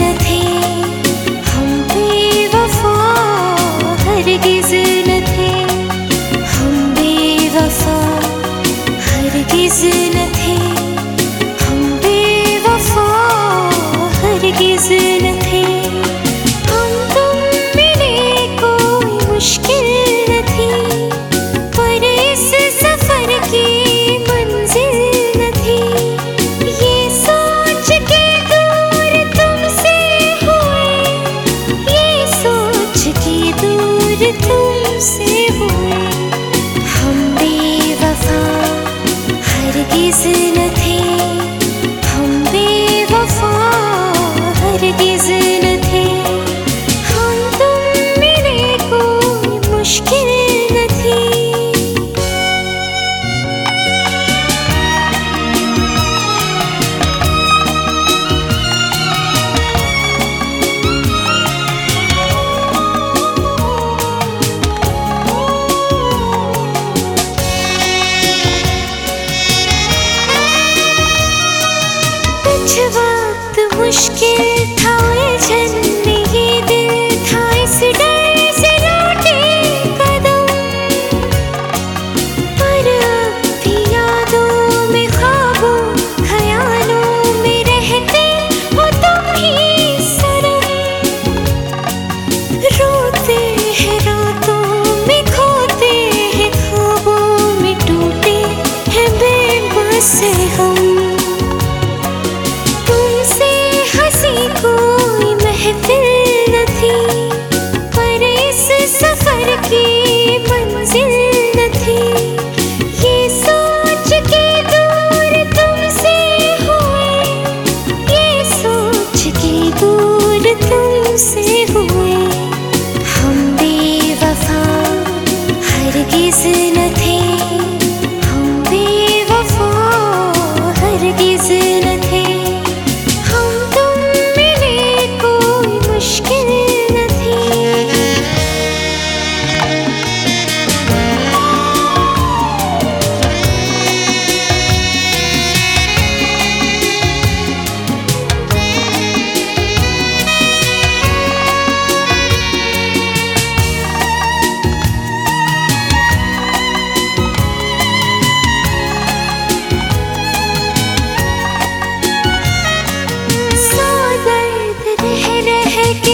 न थे। aşk हुए। हम बेवफा हर किस न थे।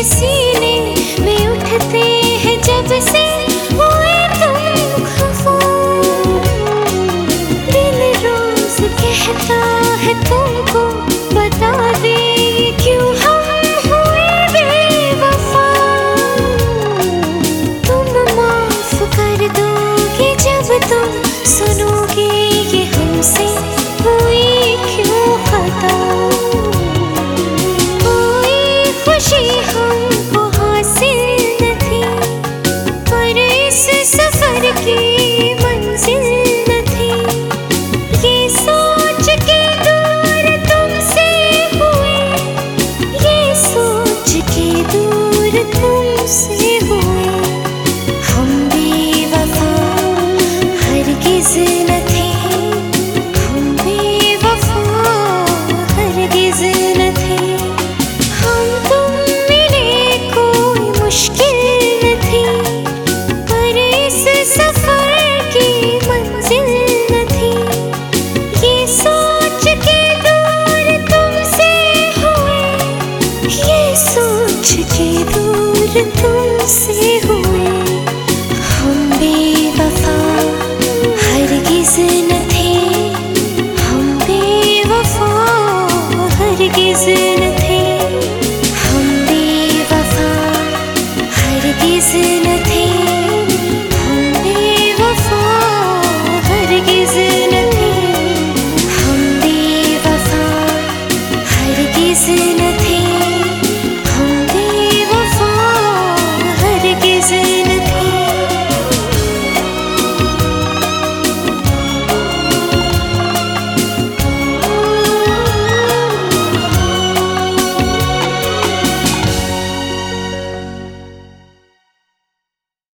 sim हरगिज न थे? हम बेवफा हरगिज न थे? हम बेवफा हरगिज न थे? हम बेवफा हरगिज न थे? हम बेवफा हरगिज न थे?